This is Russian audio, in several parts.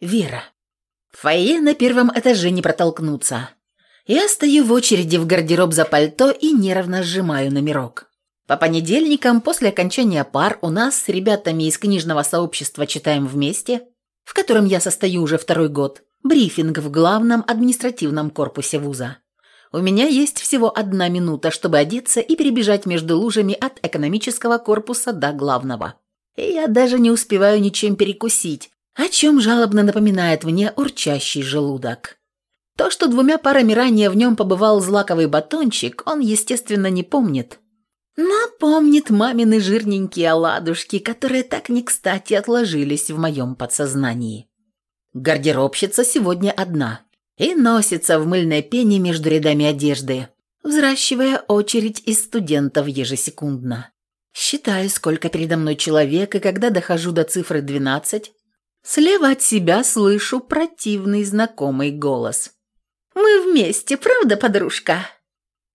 Вера. В фойе на первом этаже не протолкнуться. Я стою в очереди в гардероб за пальто и нервно сжимаю номерок. По понедельникам после окончания пар у нас с ребятами из книжного сообщества «Читаем вместе», в котором я состою уже второй год, брифинг в главном административном корпусе вуза. У меня есть всего одна минута, чтобы одеться и перебежать между лужами от экономического корпуса до главного. И я даже не успеваю ничем перекусить, о чем жалобно напоминает мне урчащий желудок. То, что двумя парами ранее в нем побывал злаковый батончик, он, естественно, не помнит. Но помнит мамины жирненькие оладушки, которые так не кстати отложились в моем подсознании. Гардеробщица сегодня одна и носится в мыльной пене между рядами одежды, взращивая очередь из студентов ежесекундно. Считаю, сколько передо мной человек, и когда дохожу до цифры 12, слева от себя слышу противный знакомый голос. «Мы вместе, правда, подружка?»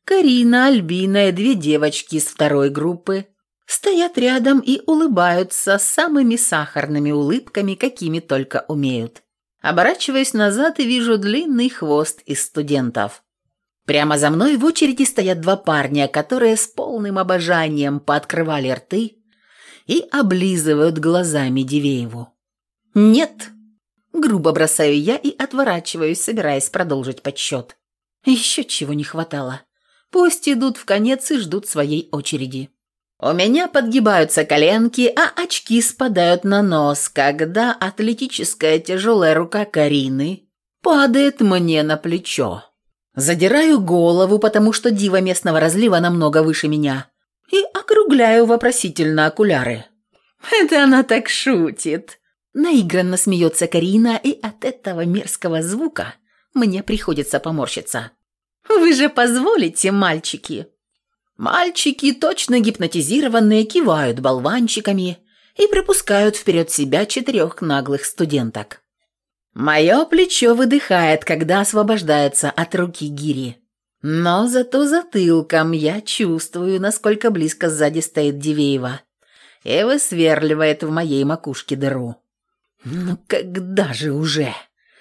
Карина, Альбина и две девочки из второй группы стоят рядом и улыбаются самыми сахарными улыбками, какими только умеют. Оборачиваясь назад и вижу длинный хвост из студентов. Прямо за мной в очереди стоят два парня, которые с полным обожанием пооткрывали рты и облизывают глазами Дивееву. «Нет!» – грубо бросаю я и отворачиваюсь, собираясь продолжить подсчет. Еще чего не хватало. Пусть идут в конец и ждут своей очереди. У меня подгибаются коленки, а очки спадают на нос, когда атлетическая тяжелая рука Карины падает мне на плечо. Задираю голову, потому что дива местного разлива намного выше меня, и округляю вопросительно окуляры. «Это она так шутит!» Наигранно смеется Карина, и от этого мерзкого звука мне приходится поморщиться. «Вы же позволите, мальчики!» Мальчики, точно гипнотизированные, кивают болванчиками и пропускают вперед себя четырех наглых студенток. Мое плечо выдыхает, когда освобождается от руки гири. Но зато затылком я чувствую, насколько близко сзади стоит Дивеева и высверливает в моей макушке дыру. Ну когда же уже?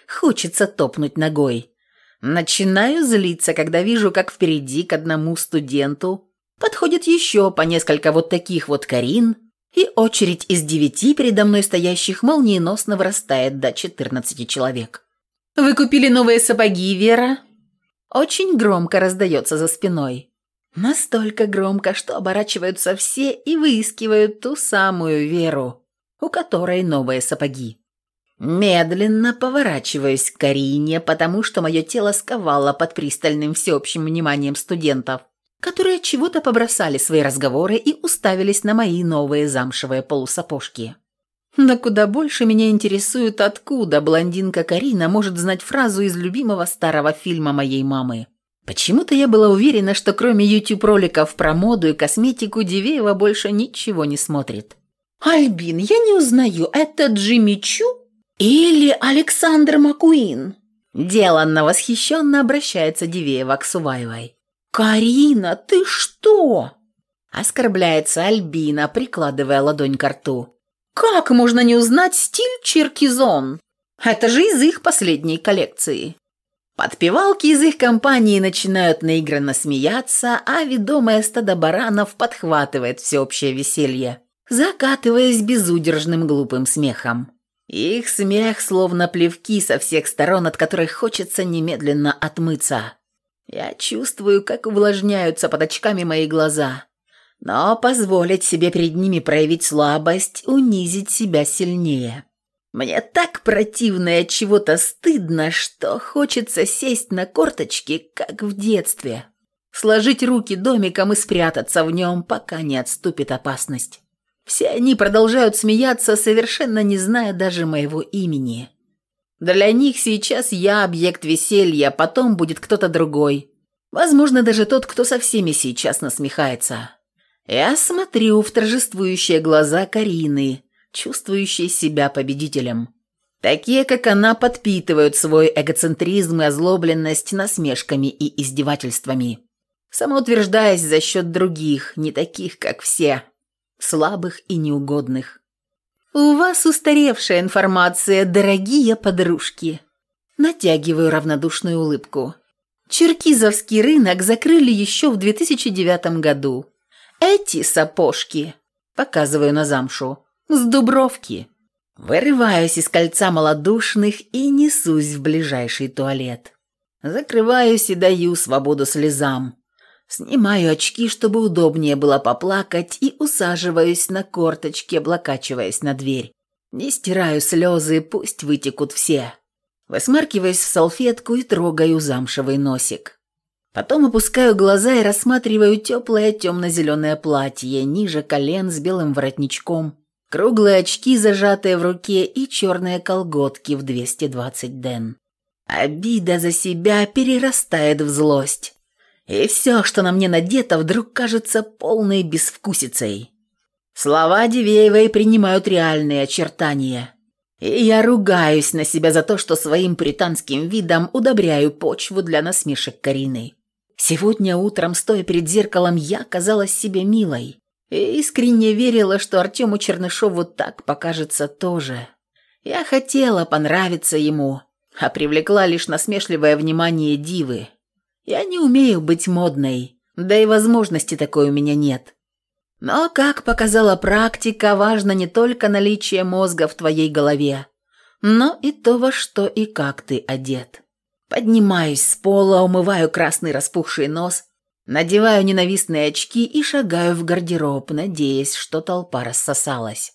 Хочется топнуть ногой. Начинаю злиться, когда вижу, как впереди к одному студенту подходит еще по несколько вот таких вот Карин, и очередь из девяти передо мной стоящих молниеносно вырастает до четырнадцати человек. «Вы купили новые сапоги, Вера?» Очень громко раздается за спиной. Настолько громко, что оборачиваются все и выискивают ту самую Веру, у которой новые сапоги. Медленно поворачиваюсь к Карине, потому что мое тело сковало под пристальным всеобщим вниманием студентов, которые чего-то побросали свои разговоры и уставились на мои новые замшевые полусапожки. Но куда больше меня интересует, откуда блондинка Карина может знать фразу из любимого старого фильма моей мамы. Почему-то я была уверена, что кроме YouTube-роликов про моду и косметику Дивеева больше ничего не смотрит. «Альбин, я не узнаю, это Джимми Чу?» «Или Александр Макуин?» Деланно восхищенно обращается Дивеева к Суваевой. «Карина, ты что?» Оскорбляется Альбина, прикладывая ладонь к рту. «Как можно не узнать стиль Черкизон? Это же из их последней коллекции». Подпевалки из их компании начинают наигранно смеяться, а ведомое стадо баранов подхватывает всеобщее веселье, закатываясь безудержным глупым смехом. Их смех словно плевки со всех сторон, от которых хочется немедленно отмыться. Я чувствую, как увлажняются под очками мои глаза. Но позволить себе перед ними проявить слабость, унизить себя сильнее. Мне так противно и от чего-то стыдно, что хочется сесть на корточки, как в детстве. Сложить руки домиком и спрятаться в нем, пока не отступит опасность. Все они продолжают смеяться, совершенно не зная даже моего имени. Для них сейчас я объект веселья, потом будет кто-то другой. Возможно, даже тот, кто со всеми сейчас насмехается. Я смотрю в торжествующие глаза Карины, чувствующей себя победителем. Такие, как она, подпитывают свой эгоцентризм и озлобленность насмешками и издевательствами, самоутверждаясь за счет других, не таких, как все слабых и неугодных. «У вас устаревшая информация, дорогие подружки». Натягиваю равнодушную улыбку. Черкизовский рынок закрыли еще в 2009 году. Эти сапожки, показываю на замшу, с Дубровки. Вырываюсь из кольца малодушных и несусь в ближайший туалет. Закрываюсь и даю свободу слезам. Снимаю очки, чтобы удобнее было поплакать, и усаживаюсь на корточки, облокачиваясь на дверь. Не стираю слезы, пусть вытекут все. Высмаркиваюсь в салфетку и трогаю замшевый носик. Потом опускаю глаза и рассматриваю теплое темно-зеленое платье, ниже колен с белым воротничком, круглые очки, зажатые в руке, и черные колготки в 220 ден. Обида за себя перерастает в злость. И все, что на мне надето, вдруг кажется полной безвкусицей. Слова Дивеевой принимают реальные очертания. И я ругаюсь на себя за то, что своим британским видом удобряю почву для насмешек Карины. Сегодня утром, стоя перед зеркалом, я казалась себе милой. И искренне верила, что Артему Чернышову так покажется тоже. Я хотела понравиться ему, а привлекла лишь насмешливое внимание дивы. Я не умею быть модной, да и возможности такой у меня нет. Но, как показала практика, важно не только наличие мозга в твоей голове, но и то, во что и как ты одет. Поднимаюсь с пола, умываю красный распухший нос, надеваю ненавистные очки и шагаю в гардероб, надеясь, что толпа рассосалась.